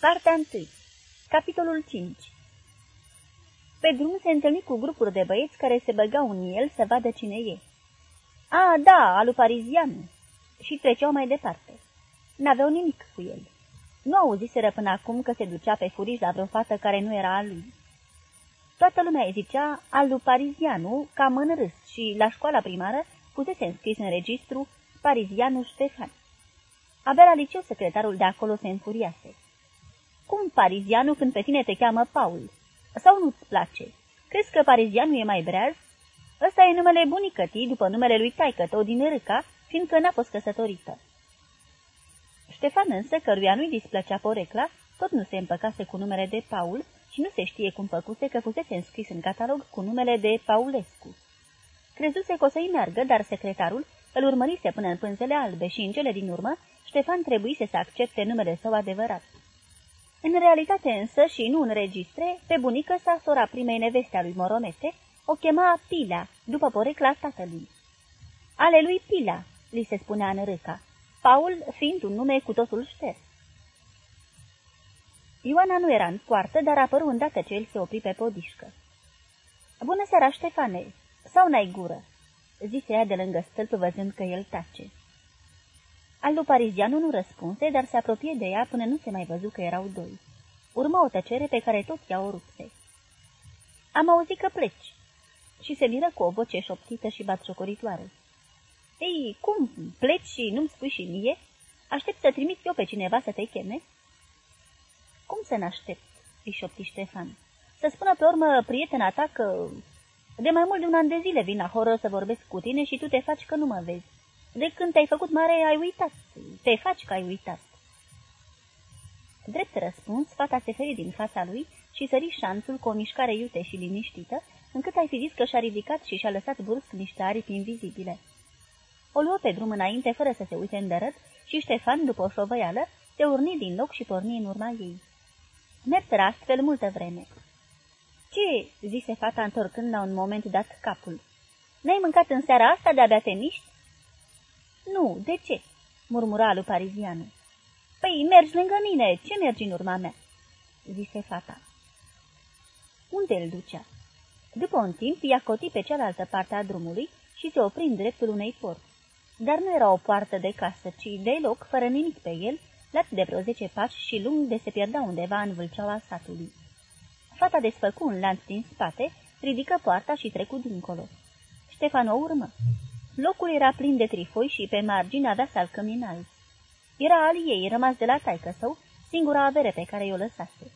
Partea 1 Capitolul 5 Pe drum se întâlni cu grupuri de băieți care se băgau în el să vadă cine e. A, da, alu parizian. Și treceau mai departe. N-aveau nimic cu el. Nu auziseră până acum că se ducea pe furiș la vreo fată care nu era a lui. Toată lumea îi zicea alu parizianu cam în râs și la școala primară fusese înscris în registru parizianu Ștefan. Abia la liceu secretarul de acolo se înfuriase. Cum parizianu când pe tine te cheamă Paul? Sau nu-ți place? Crezi că parizianu e mai breaz? Ăsta e numele bunicătii după numele lui taică tău din Râca, fiindcă n-a fost căsătorită. Ștefan însă, căruia nu-i displăcea porecla, tot nu se împăcase cu numele de Paul și nu se știe cum făcuse că fusese înscris în catalog cu numele de Paulescu. Crezuse că o să-i meargă, dar secretarul îl urmărise până în pânzele albe și în cele din urmă Ștefan trebuise să accepte numele său adevărat. În realitate însă și nu în registre, pe bunică sa sora primei neveste a lui Moromete o chema Pila, după porecla tatălui. Ale lui Pila, li se spunea în râca, Paul fiind un nume cu totul șters. Ioana nu era în poartă, dar apăru îndată ce el se opri pe podișcă. Bună seara, Ștefane! Sau n-ai gură?" zise ea de lângă stâlp văzând că el tace. Allu Parizianu nu răspunse, dar se apropie de ea până nu se mai văzu că erau doi. Urmă o tăcere pe care toți ea o rupse. Am auzit că pleci." Și se miră cu o voce șoptită și batjocoritoare. Ei, cum pleci și nu-mi spui și mie? Aștept să trimit eu pe cineva să te cheme?" Cum să n-aștept?" îi șopti Ștefan. Să spună pe urmă prietena ta că... De mai mult de un an de zile vin la horă să vorbesc cu tine și tu te faci că nu mă vezi. De când te-ai făcut mare, ai uitat. Te faci că ai uitat." Drept răspuns, fata se feri din fața lui și sări șanțul cu o mișcare iute și liniștită, încât ai fi zis că și-a ridicat și și-a lăsat brusc niște aripi invizibile. O luă pe drum înainte, fără să se uite îndărăt, și Ștefan, după o șovăială, se urni din loc și porni în urma ei. Merseră astfel multă vreme. Ce?" zise fata întorcând la un moment dat capul. N-ai mâncat în seara asta de-abia te miști?" Nu, de ce?" murmura lui Parizianu. Păi, mergi lângă mine, ce mergi în urma mea?" zise fata. Unde îl ducea? După un timp, ea coti pe cealaltă parte a drumului și se opri în dreptul unei porți. Dar nu era o poartă de casă, ci deloc, fără nimic pe el, lat de vreo zece pași și lung de se pierdea undeva în vâlceaua satului. Fata desfăcu un lanț din spate, ridică poarta și trecu dincolo. Ștefan o urmă. Locul era plin de trifoi și pe margine avea salcăminali. Era al ei, rămas de la taică său, singura avere pe care i-o lăsase.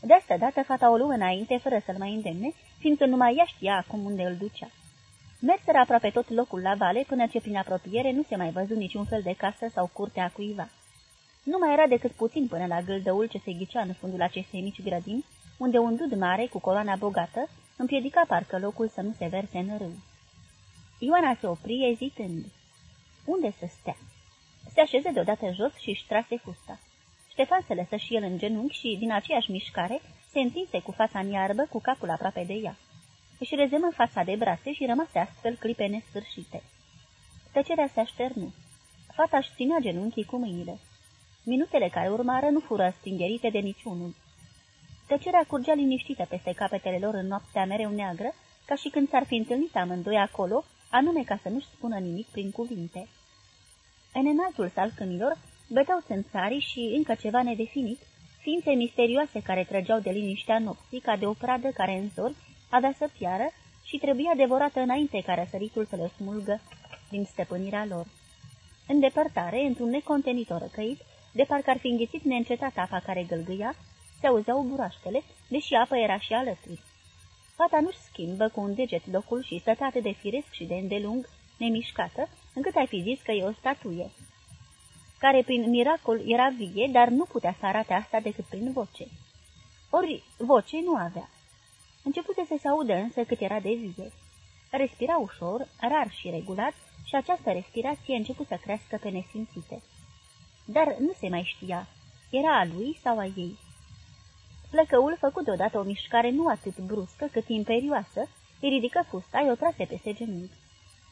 De asta dată fata o luă înainte, fără să-l mai îndemne, fiindcă numai ea știa acum unde îl ducea. Merseră aproape tot locul la vale, până ce prin apropiere nu se mai văzu niciun fel de casă sau curte a cuiva. Nu mai era decât puțin până la gâldăul ce se ghicea în fundul acestei mici grădini, unde un dud mare, cu coloana bogată, împiedica parcă locul să nu se verse în râu. Ioana se opri ezitând. Unde să stea? Se așeze deodată jos și își trase fusta. Ștefan se lăsă și el în genunchi și, din aceeași mișcare, se întinse cu fața în iarbă, cu capul aproape de ea. Își rezemă fața de brațe și rămase astfel clipe nesfârșite. Tăcerea se așternu. Fata își ținea genunchii cu mâinile. Minutele care urmară nu fură stingerite de niciunul. Tăcerea curgea liniștită peste capetele lor în noaptea mereu neagră, ca și când s-ar fi întâlnit amândoi acolo, anume ca să nu-și spună nimic prin cuvinte. În înaltul salcâmilor băteau țânțarii și încă ceva nedefinit, ființe misterioase care trăgeau de liniștea nopții ca de o pradă care în zori avea să piară și trebuia devorată înainte ca răsăritul să le smulgă din stăpânirea lor. În depărtare, într-un necontenitor răcăit, de parcă ar fi înghițit neîncetat apa care gâlgâia, se auzeau buraștele, deși apa era și alături. Fata nu-și schimbă cu un deget locul și stătea atât de firesc și de îndelung, nemișcată, încât ai fi zis că e o statuie, care prin miracol era vie, dar nu putea să arate asta decât prin voce. Ori voce nu avea. Începuse să se audă însă cât era de vie. Respira ușor, rar și regulat, și această respirație început să crească pe nesimțite. Dar nu se mai știa, era a lui sau a ei. Plăcăul făcut deodată o mișcare nu atât bruscă cât imperioasă, îi ridică fusta, i-o trase peste genunchi.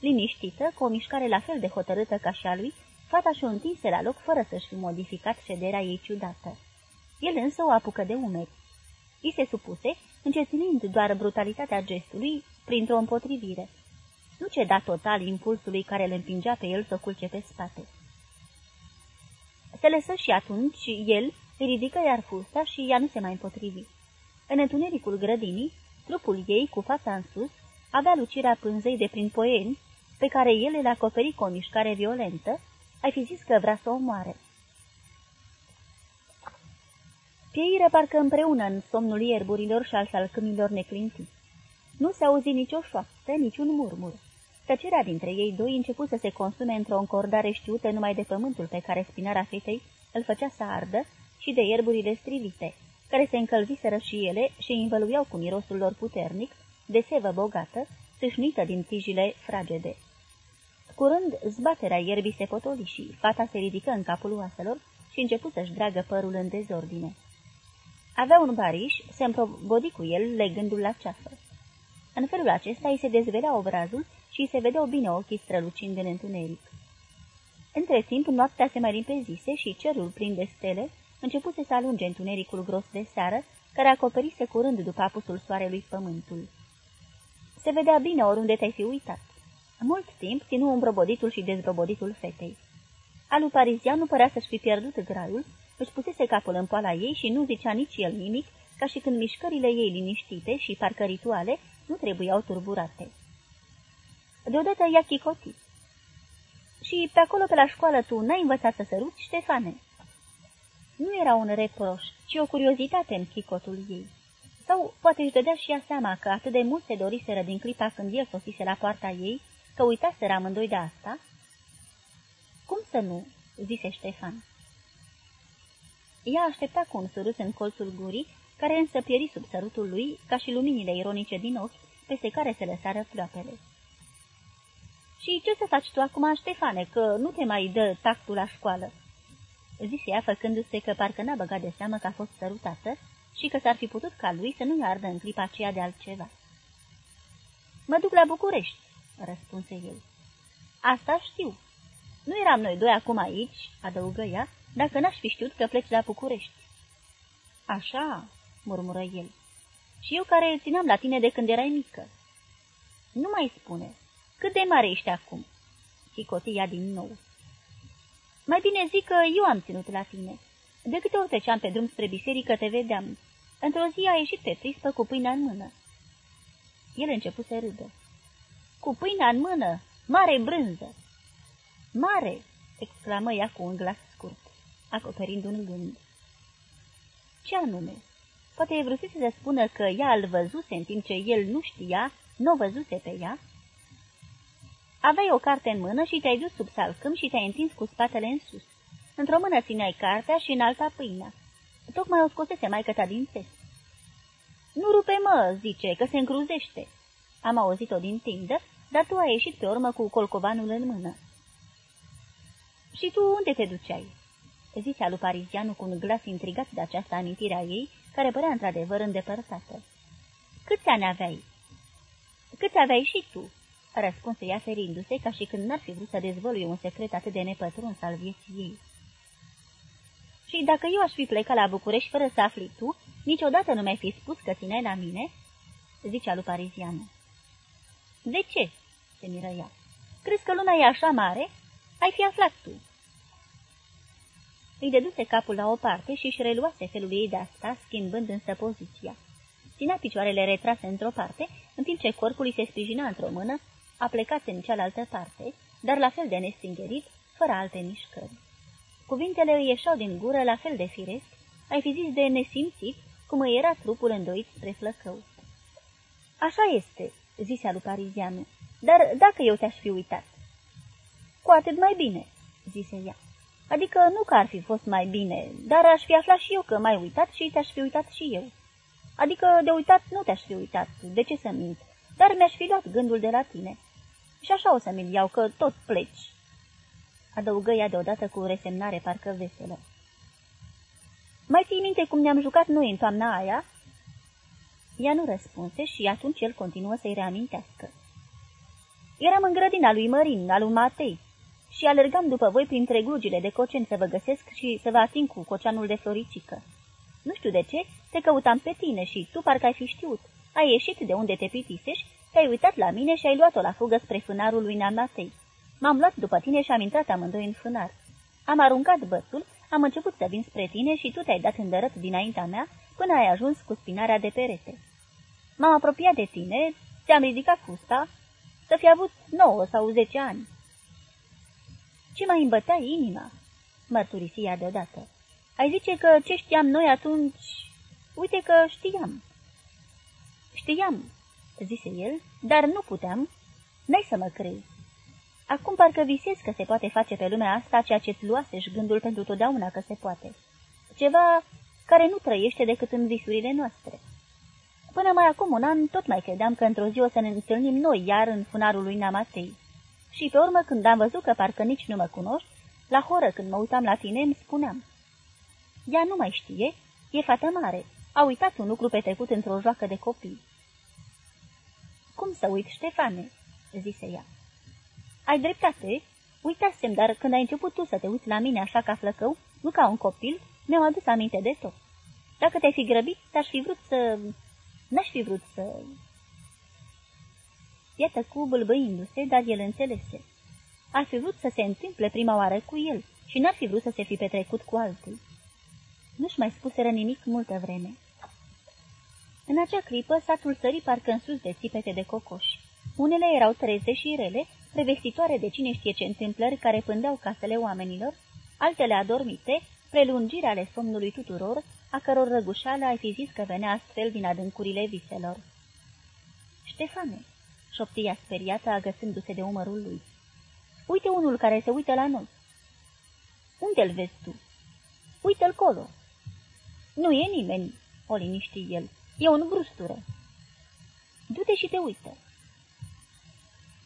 Liniștită, cu o mișcare la fel de hotărâtă ca și a lui, fata și-o întinse la loc fără să-și fi modificat șederea ei ciudată. El însă o apucă de umeri. I se supuse, încetinind doar brutalitatea gestului printr-o împotrivire. Nu ceda total impulsului care îl împingea pe el să culce pe spate. Se lăsă și atunci el ridică iar fusta și ea nu se mai împotrivi. În întunericul grădinii, trupul ei, cu fața în sus, avea lucirea pânzei de prin poeni, pe care el îl acoperi cu o mișcare violentă, ai fi zis că vrea să o moare. Pieire parcă împreună în somnul ierburilor și al salcâmilor neclintiți. Nu se auzi nicio șoaptă, niciun murmur. Tăcerea dintre ei doi început să se consume într-o încordare știută numai de pământul pe care spinarea fetei îl făcea să ardă și de ierburile strivite, care se încălziseră și ele și învăluiau cu mirosul lor puternic, de sevă bogată, sâșnită din tijile fragede. Curând, zbaterea ierbii se potoli și fata se ridică în capul oaselor și început să-și dragă părul în dezordine. Avea un bariș, se împrobodi cu el, legându-l la ceafă. În felul acesta îi se dezvedea obrazul și îi se vedeau bine ochii strălucind în întuneric. Între timp, noaptea se mai limpezise și cerul plin de stele începuse să alunge întunericul gros de seară, care acoperise curând după apusul soarelui pământul. Se vedea bine oriunde te-ai fi uitat. Mult timp ținu îmbroboditul și dezbroboditul fetei. Alu parizian nu părea să-și fi pierdut graiul, își pusese capul în poala ei și nu zicea nici el nimic, ca și când mișcările ei liniștite și parcă rituale nu trebuiau turburate. Deodată ea chicoti. Și pe acolo, pe la școală, tu n-ai învățat să săruți, Ștefane?" Nu era un reproș, ci o curiozitate în chicotul ei. Sau poate își dădea și ea seama că atât de mult se doriseră din clipa când el sosise la poarta ei, că uitaseră amândoi de asta? Cum să nu?" zise Ștefan. Ea aștepta cu un surâs în colțul gurii, care însă pieri sub sărutul lui, ca și luminile ironice din ochi, peste care se lăsară ploapele. Și ce să faci tu acum, Ștefane, că nu te mai dă tactul la școală?" Zise ea, făcându-se că parcă n-a băgat de seamă că a fost sărutată și că s-ar fi putut ca lui să nu-i ardă în clipa aceea de altceva. Mă duc la București," răspunse el. Asta știu. Nu eram noi doi acum aici," adăugă ea, dacă n-aș fi știut că pleci la București." Așa," murmură el. Și eu care țineam la tine de când erai mică." Nu mai spune. Cât de mare ești acum?" Chicotia din nou. Mai bine zic că eu am ținut la tine. De câte ori treceam pe drum spre biserică, te vedeam. Într-o zi a ieșit pe prispă cu pâinea în mână. El început să râdă. Cu pâinea în mână? Mare brânză! Mare! exclamă ea cu un glas scurt, acoperind un gând. Ce anume? Poate vrusese să spună că ea îl văzuse în timp ce el nu știa, nu o văzuse pe ea? Aveai o carte în mână și te-ai dus sub salcâm și te-ai întins cu spatele în sus. Într-o mână țineai cartea și în alta pâinea. Tocmai o scosese maică ta din țes. Nu rupe, mă, zice, că se încruzește. Am auzit-o din tindă, dar tu ai ieșit pe urmă cu colcovanul în mână. Și tu unde te duceai?" zicea lui Parizianu cu un glas intrigat de această amintire a ei, care părea într-adevăr îndepărtată. Câți ani aveai?" Câți aveai și tu?" Răspunse ea ferindu-se, ca și când n-ar fi vrut să dezvăluie un secret atât de nepătruns al vieții ei. Și dacă eu aș fi plecat la București fără să afli tu, niciodată nu mi-ai fi spus că țineai la mine?" zicea lui Parizianu. De ce?" se miră ea. Crezi că lumea e așa mare? Ai fi aflat tu." Îi deduse capul la o parte și își reluase felul ei de asta, schimbând însă poziția. Ținea picioarele retrase într-o parte, în timp ce corpul îi se sprijina într-o mână, a plecat în cealaltă parte, dar la fel de nestingerit, fără alte mișcări. Cuvintele îi ieșeau din gură la fel de firesc, ai fi zis de nesimțit, cum îi era trupul îndoit spre flăcău. Așa este," zisea lui Parizianu, dar dacă eu te-aș fi uitat?" Cu atât mai bine," zise ea. Adică nu că ar fi fost mai bine, dar aș fi aflat și eu că m-ai uitat și te-aș fi uitat și eu. Adică de uitat nu te-aș fi uitat, de ce să mint, dar mi-aș fi luat gândul de la tine. Și așa o să mi-l iau, că tot pleci." Adăugă ea deodată cu resemnare parcă veselă. Mai ții minte cum ne-am jucat noi în toamna aia?" Ea nu răspunse și atunci el continuă să-i reamintească. Eram în grădina lui Mărin, al lui Matei, și alergam după voi printre glugile de cocen să vă găsesc și să vă ating cu coceanul de floricică. Nu știu de ce, te căutam pe tine și tu parcă ai fi știut. Ai ieșit de unde te pitisești, te-ai uitat la mine și ai luat-o la fugă spre fânarul lui Namatei. M-am luat după tine și am intrat amândoi în fânar. Am aruncat bățul, am început să vin spre tine și tu te-ai dat îndărăt dinaintea mea până ai ajuns cu spinarea de perete. M-am apropiat de tine, ți-am ridicat fusta, să fi avut nouă sau zece ani. Ce mai îmbătea inima? Mărturisi ea deodată. Ai zice că ce știam noi atunci... Uite că știam. Știam, zise el, dar nu puteam. N-ai să mă crezi. Acum parcă visez că se poate face pe lumea asta ceea ce-ți luaseși gândul pentru totdeauna că se poate. Ceva care nu trăiește decât în visurile noastre. Până mai acum un an tot mai credeam că într-o zi o să ne întâlnim noi iar în funarul lui Namatei. Și pe urmă când am văzut că parcă nici nu mă cunoști, la horă când mă uitam la tine îmi spuneam. Ea nu mai știe, e fată mare, a uitat un lucru petrecut într-o joacă de copii. Cum să uit, Ștefane?" zise ea. Ai dreptate, uitasem, dar când ai început tu să te uiți la mine așa ca flăcău, nu ca un copil, mi-am adus aminte de tot. Dacă te-ai fi grăbit, te-aș fi vrut să... N-aș fi vrut să... Iată cu bâlbăindu-se, dar el înțelese. Ar fi vrut să se întâmple prima oară cu el și n-ar fi vrut să se fi petrecut cu altul. Nu-și mai spuseră nimic multă vreme. În acea clipă, satul sări parcă în sus de țipete de cocoși. Unele erau treze și rele, prevestitoare de cine știe ce întâmplări care pândeau casele oamenilor, altele adormite, prelungirea ale somnului tuturor, a căror răgușală ai fi zis că venea astfel din adâncurile viselor. Ștefane, șoptia speriată agățându-se de umărul lui. Uite unul care se uită la noi. Unde-l vezi tu? Uite-l colo. Nu e nimeni, o liniști el. E un brustură. Du-te și te uită.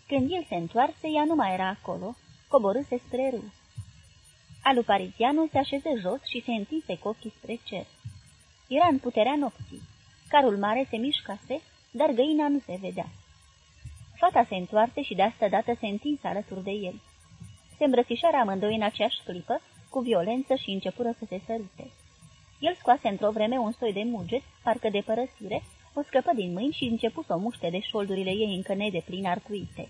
Când el se întoarse, ea nu mai era acolo, coborâse spre râu. Alu Parizianu se așeză jos și se întinse cu ochii spre cer. Era în puterea nopții. Carul mare se mișcase, dar găina nu se vedea. Fata se întoarse și de asta dată se întinse alături de el. Se îmbrățișară amândoi în aceeași clipă, cu violență și începură să se sărute. El scoase într-o vreme un soi de muget, parcă de părăsire, o scăpă din mâini și începu să o muște de șoldurile ei încă nedeplin arcuite.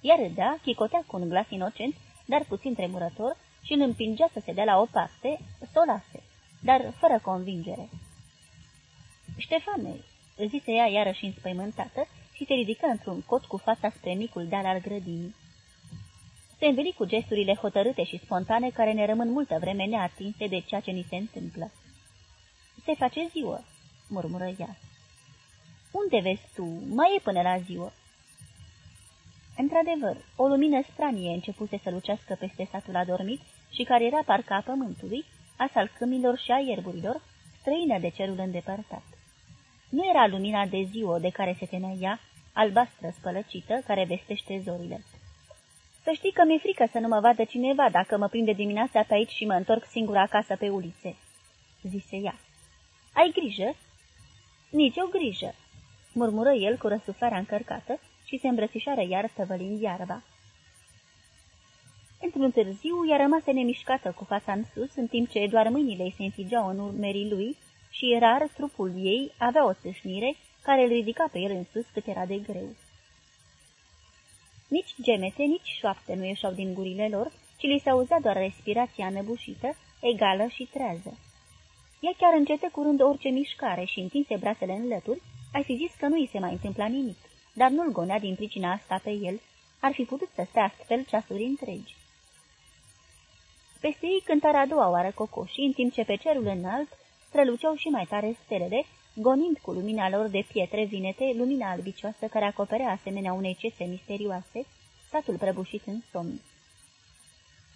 Iar râdea, chicotea cu un glas inocent, dar puțin tremurător, și îl împingea să se dea la o parte, să o lase, dar fără convingere. Ștefane, zise ea iarăși înspăimântată și se ridică într-un cot cu fața spre micul deal al grădinii. Se înveli cu gesturile hotărâte și spontane care ne rămân multă vreme neatinse de ceea ce ni se întâmplă. Se face ziua, murmură ea. Unde vezi tu? Mai e până la ziua. Într-adevăr, o lumină stranie începuse să lucească peste satul adormit și care era parca a pământului, a salcâmilor și a ierburilor, străină de cerul îndepărtat. Nu era lumina de ziua de care se temea ea, albastră spălăcită, care vestește zorile. Să știi că mi-e frică să nu mă vadă cineva dacă mă prinde dimineața pe aici și mă întorc singură acasă pe ulițe," zise ea. Ai grijă?" Nici o grijă," murmură el cu răsuflarea încărcată și se îmbrățișară iar stăvălind iarba. Într-un târziu, ea rămase nemișcată cu fața în sus, în timp ce doar mâinile îi se înfigeau în urmerii lui și rar trupul ei avea o țâșnire care îl ridica pe el în sus cât era de greu. Nici gemete, nici șoapte nu ieșau din gurile lor, ci li se auzea doar respirația înăbușită, egală și trează. Ea chiar încete curând orice mișcare și întinse brațele în lături, ai fi zis că nu îi se mai întâmpla nimic, dar nu-l gonea din pricina asta pe el, ar fi putut să stea astfel ceasuri întregi. Peste ei cântarea a doua oară cocoșii, în timp ce pe cerul înalt străluceau și mai tare stelele, gonind cu lumina lor de pietre vinete, lumina albicioasă care acoperea asemenea unei cese misterioase, satul prăbușit în somn.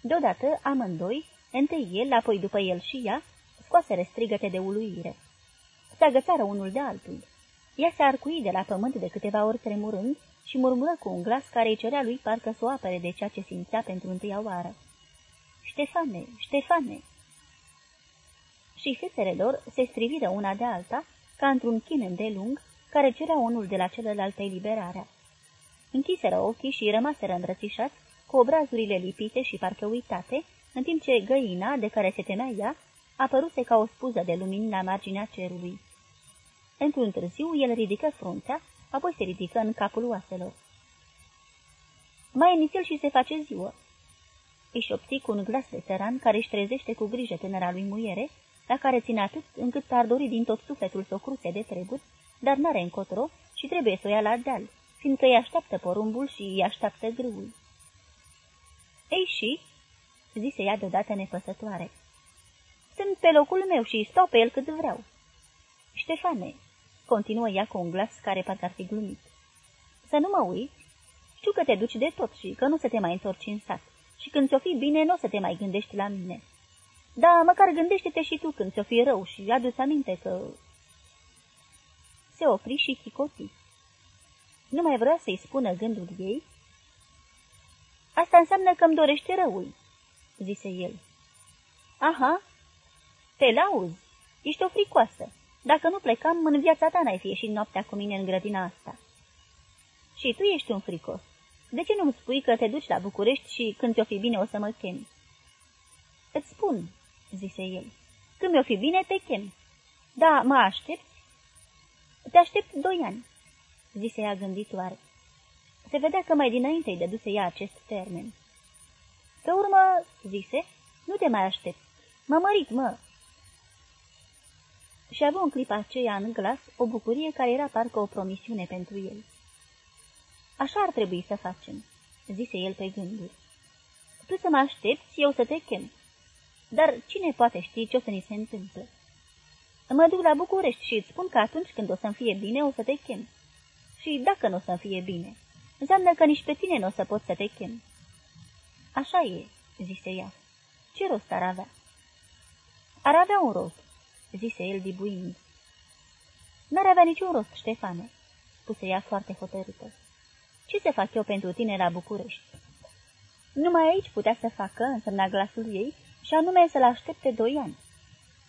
Deodată, amândoi, întâi el, apoi după el și ea, scoaseră strigăte de uluire. Se agățară unul de altul. Ea se arcui de la pământ de câteva ori tremurând și murmură cu un glas care îi cerea lui parcă să o apere de ceea ce simțea pentru întâia oară. Ștefane, Ștefane! Și fețele lor se striviră una de alta, ca într-un chin îndelung, care cerea unul de la celălalt eliberarea. Închiseră ochii și rămaseră îmbrățișați, cu obrazurile lipite și parcă uitate, în timp ce găina, de care se temea ea, apăruse ca o spuză de lumini la marginea cerului. Într-un târziu, el ridică fruntea, apoi se ridică în capul oaselor. Mai inițial și se face ziua. Își șopti cu un glas veteran care își trezește cu grijă tânăra lui muiere, la care ține atât încât ar dori din tot sufletul să o cruce de treburi, dar n-are încotro și trebuie să o ia la deal, fiindcă îi așteaptă porumbul și îi așteaptă grâul. Ei și, zise ea deodată nepăsătoare, sunt pe locul meu și stau pe el cât vreau. Ștefane, continuă ea cu un glas care parcă ar fi glumit, să nu mă uiți, știu că te duci de tot și că nu să te mai întorci în sat și când ți-o fi bine, nu o să te mai gândești la mine. Da, măcar gândește-te și tu când ți-o fi rău și adu-ți aminte că... Se opri și chicoti. Nu mai vrea să-i spună gândul ei? Asta înseamnă că îmi dorește răul, zise el. Aha, te lauzi, ești o fricoasă. Dacă nu plecam, în viața ta n-ai fi ieșit noaptea cu mine în grădina asta. Și tu ești un fricos. De ce nu-mi spui că te duci la București și când ți-o fi bine o să mă chemi? Îți spun, zise el. Când mi-o fi bine, te chem. Da, mă aștept. Te aștept doi ani, zise ea gânditoare. Se vedea că mai dinainte îi dăduse ea acest termen. Pe urmă, zise, nu te mai aștept. Mă mărit, mă. Și avea în clipa aceea în glas o bucurie care era parcă o promisiune pentru el. Așa ar trebui să facem, zise el pe gânduri. Tu să mă aștepți, eu să te chem. Dar cine poate ști ce o să ni se întâmplă? Mă duc la București și îți spun că atunci când o să-mi fie bine, o să te chem. Și dacă nu o să-mi fie bine, înseamnă că nici pe tine nu o să pot să te chem. Așa e, zise ea. Ce rost ar avea? Ar avea un rost, zise el dibuind. N-ar avea niciun rost, Ștefane, spuse ea foarte hotărâtă. Ce să fac eu pentru tine la București? Numai aici putea să facă, însemna glasul ei, și anume să-l aștepte doi ani.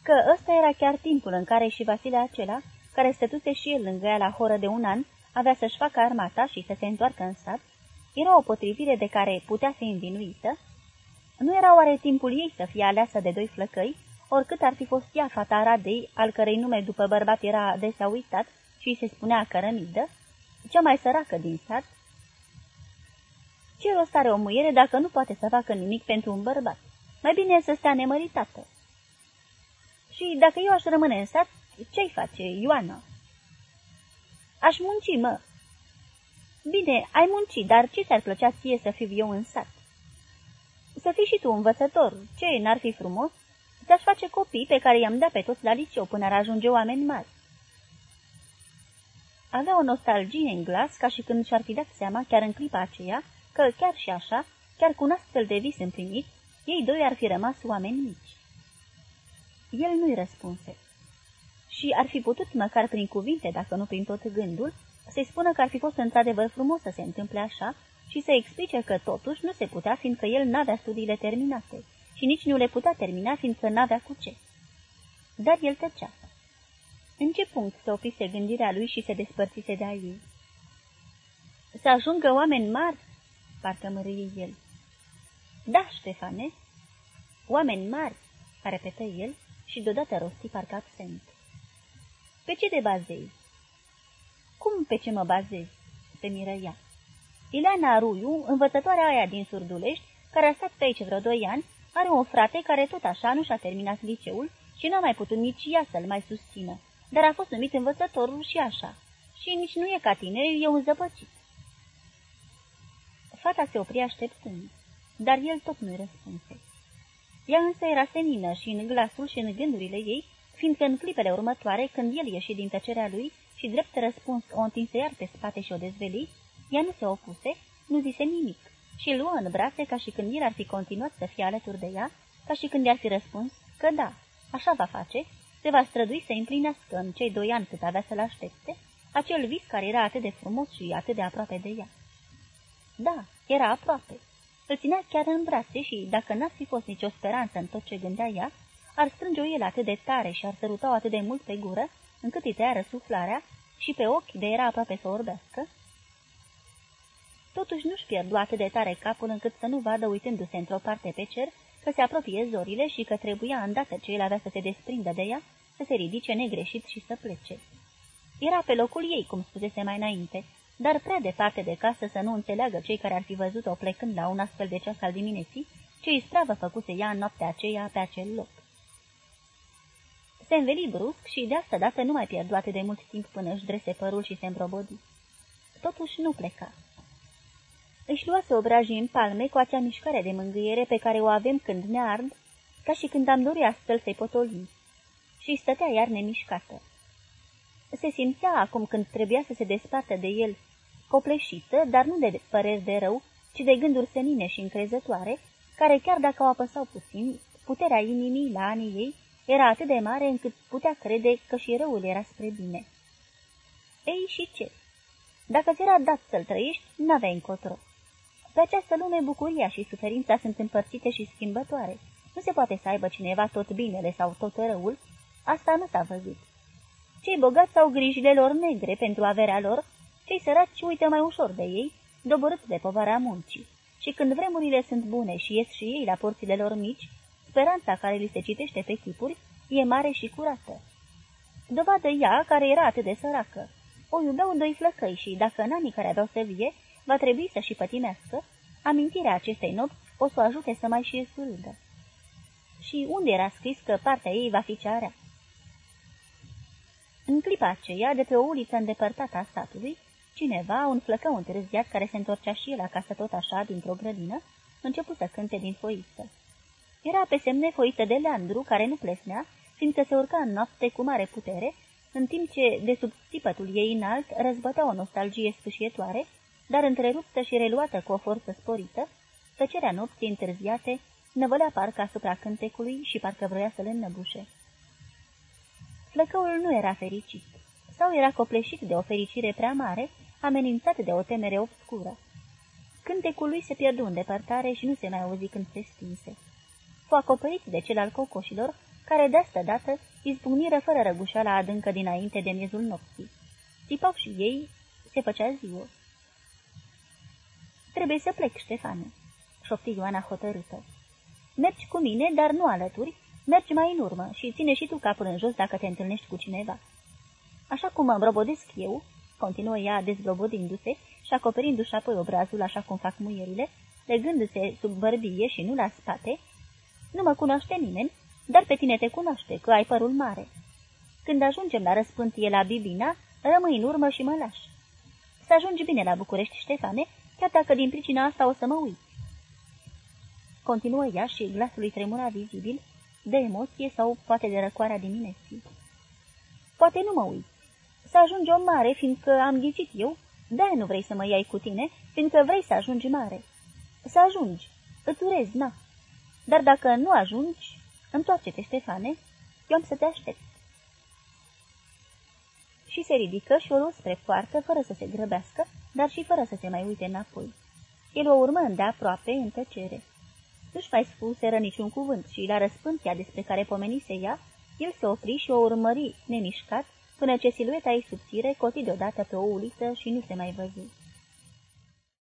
Că ăsta era chiar timpul în care și Vasile acela, care stătuse și el lângă ea la horă de un an, avea să-și facă armata și să se întoarcă în sat, era o potrivire de care putea fi învinuită? Nu era oare timpul ei să fie aleasă de doi flăcăi, oricât ar fi fost ea fata Radei, al cărei nume după bărbat era adesea uitat și se spunea cărămidă, cea mai săracă din sat? Ce rost are o muiere dacă nu poate să facă nimic pentru un bărbat? Mai bine să stea nemăritată. Și dacă eu aș rămâne în sat, ce-i face, Ioana? Aș munci, mă. Bine, ai muncit, dar ce ți-ar plăcea ție să fiu eu în sat? Să fii și tu învățător, ce n-ar fi frumos? Ți-aș face copii pe care i-am dat pe toți la liceu până ar ajunge oameni mari. Avea o nostalgie în glas, ca și când și-ar fi dat seama, chiar în clipa aceea, că chiar și așa, chiar cu un astfel de vis împlinit, ei doi ar fi rămas oameni mici. El nu-i răspunse. Și ar fi putut, măcar prin cuvinte, dacă nu prin tot gândul, să-i spună că ar fi fost într-adevăr frumos să se întâmple așa și să explice că totuși nu se putea, fiindcă el n-avea studiile terminate și nici nu le putea termina, fiindcă n-avea cu ce. Dar el tăcea. În ce punct se oprise gândirea lui și se despărțise de a ei? Să ajungă oameni mari? Parcă mărâie el. Da, Ștefane. Oameni mari, repetă el și deodată rosti parcă absent. Pe ce te bazezi? Cum pe ce mă bazez? Se miră ea. Ileana Ruiu, învățătoarea aia din Surdulești, care a stat pe aici vreo doi ani, are un frate care tot așa nu și-a terminat liceul și nu a mai putut nici ea să-l mai susțină, dar a fost numit învățătorul și așa. Și nici nu e ca tine, e un zăpăcit. Fata se opri așteptând dar el tot nu-i răspunse. Ea însă era senină și în glasul și în gândurile ei, fiindcă în clipele următoare, când el ieși din tăcerea lui și drept răspuns o întinse iar pe spate și o dezveli, ea nu se opuse, nu zise nimic și luă în brațe ca și când el ar fi continuat să fie alături de ea, ca și când i-ar fi răspuns că da, așa va face, se va strădui să împlinească în cei doi ani cât avea să-l aștepte, acel vis care era atât de frumos și atât de aproape de ea. Da, era aproape. Îl ținea chiar în brațe și, dacă n-ar fi fost nicio speranță în tot ce gândea ea, ar strânge-o el atât de tare și ar săruta atât de mult pe gură, încât îi tăia răsuflarea și pe ochi de era aproape să orbească. Totuși nu-și pierdu atât de tare capul încât să nu vadă, uitându-se într-o parte pe cer, că că se apropie zorile și că trebuia îndată ce el avea să se desprindă de ea, să se ridice negreșit și să plece. Era pe locul ei, cum spusese mai înainte, dar prea departe de casă să nu înțeleagă cei care ar fi văzut-o plecând la un astfel de ceas al dimineții, ce ispravă făcuse ea în noaptea aceea pe acel loc. Se înveli brusc și de asta dată nu mai pierdu atât de mult timp până își drese părul și se îmbrobodi. Totuși nu pleca. Își luase obrajii în palme cu acea mișcare de mângâiere pe care o avem când ne ard, ca și când am dorit astfel să-i potolim. Și stătea iar nemișcată. Se simțea acum când trebuia să se despartă de el, copleșită, dar nu de păreri de rău, ci de gânduri senine și încrezătoare, care chiar dacă o apăsau puțin, puterea inimii la anii ei era atât de mare încât putea crede că și răul era spre bine. Ei și ce? Dacă ți era dat să-l trăiești, n-aveai încotro. Pe această lume bucuria și suferința sunt împărțite și schimbătoare. Nu se poate să aibă cineva tot binele sau tot răul, asta nu s-a văzut. Cei bogați au grijile lor negre pentru averea lor, cei săraci uită mai ușor de ei, doborât de povara muncii. Și când vremurile sunt bune și ies și ei la porțile lor mici, speranța care li se citește pe chipuri e mare și curată. Dovadă ea, care era atât de săracă. O iubeau doi flăcăi și, dacă în anii care aveau să vie, va trebui să și pătimească, amintirea acestei nopți o să o ajute să mai și surâdă. Și unde era scris că partea ei va fi cea rea? În clipa aceea, de pe o uliță îndepărtată a satului, cineva, un flăcău întârziat care se întorcea și el acasă tot așa, dintr-o grădină, început să cânte din foiță. Era pe semne foiță de leandru, care nu plesnea, fiindcă se urca în noapte cu mare putere, în timp ce, de sub țipătul ei înalt, răzbătea o nostalgie sfâșietoare, dar întreruptă și reluată cu o forță sporită, tăcerea nopții întârziate năvălea parcă asupra cântecului și parcă vroia să le înnăbușe. Flăcăul nu era fericit, sau era copleșit de o fericire prea mare, amenințat de o temere obscură. Cântecul lui se pierdu în depărtare și nu se mai auzi când se stinse. Fu acoperit de cel al cocoșilor, care de asta dată izbucniră fără răgușala adâncă dinainte de miezul nopții. Țipau și ei, se făcea ziua. Trebuie să plec, Ștefane," șopti Ioana hotărâtă. Mergi cu mine, dar nu alături, mergi mai în urmă și ține și tu capul în jos dacă te întâlnești cu cineva." Așa cum mă îmbrobodesc eu," continuă ea dezbrobodindu-se și acoperindu-și apoi obrazul așa cum fac muierile, legându-se sub bărbie și nu la spate, nu mă cunoaște nimeni, dar pe tine te cunoaște, că ai părul mare. Când ajungem la răspântie la Bibina, rămâi în urmă și mă lași. Să ajungi bine la București, Ștefane, chiar dacă din pricina asta o să mă uit. Continuă ea și glasul îi tremura vizibil, de emoție sau poate de răcoarea dimineții. Poate nu mă uit. Să ajungi o mare, fiindcă am ghicit eu, de nu vrei să mă iai cu tine, fiindcă vrei să ajungi mare. Să ajungi. Îți urez, na. Dar dacă nu ajungi, întoarce-te, Stefane, eu am să te aștept. Și se ridică și o luă spre poartă, fără să se grăbească, dar și fără să se mai uite înapoi. El o urmă îndeaproape în tăcere. Nu-și mai spuseră niciun cuvânt și, la răspântia despre care pomenise ea, el se opri și o urmări nemișcat, până ce silueta ei subțire coti deodată pe o uliță și nu se mai văzu.